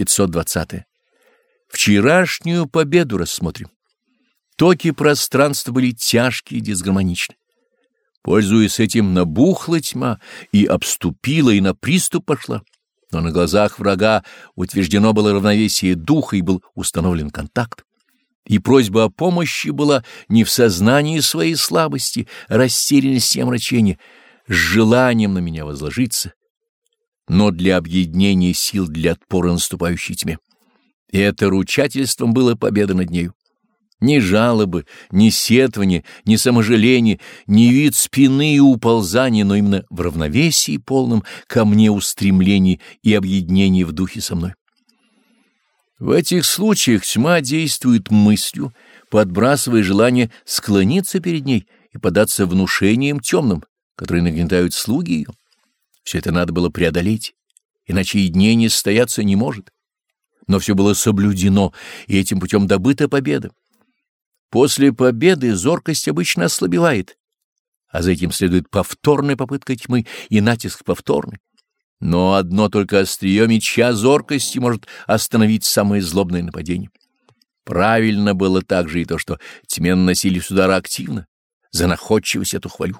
520. Вчерашнюю победу рассмотрим. Токи пространства были тяжкие и дисгармоничны. Пользуясь этим, набухла тьма и обступила, и на приступ пошла. Но на глазах врага утверждено было равновесие духа и был установлен контакт. И просьба о помощи была не в сознании своей слабости, растерянности и омрачения, с желанием на меня возложиться, но для объединения сил для отпора наступающей тьме. И это ручательством было победа над нею. Ни жалобы, ни сетования, ни саможаления, ни вид спины и уползания, но именно в равновесии полном ко мне устремлений и объединений в духе со мной. В этих случаях тьма действует мыслью, подбрасывая желание склониться перед ней и податься внушениям темным, которые нагнетают слуги ее. Все это надо было преодолеть, иначе и дней не состояться не может. Но все было соблюдено, и этим путем добыта победа. После победы зоркость обычно ослабевает, а за этим следует повторная попытка тьмы и натиск повторный. Но одно только острие меча зоркости может остановить самое злобное нападение. Правильно было также и то, что тьме наносили удары активно. За находчивость эту хвалю.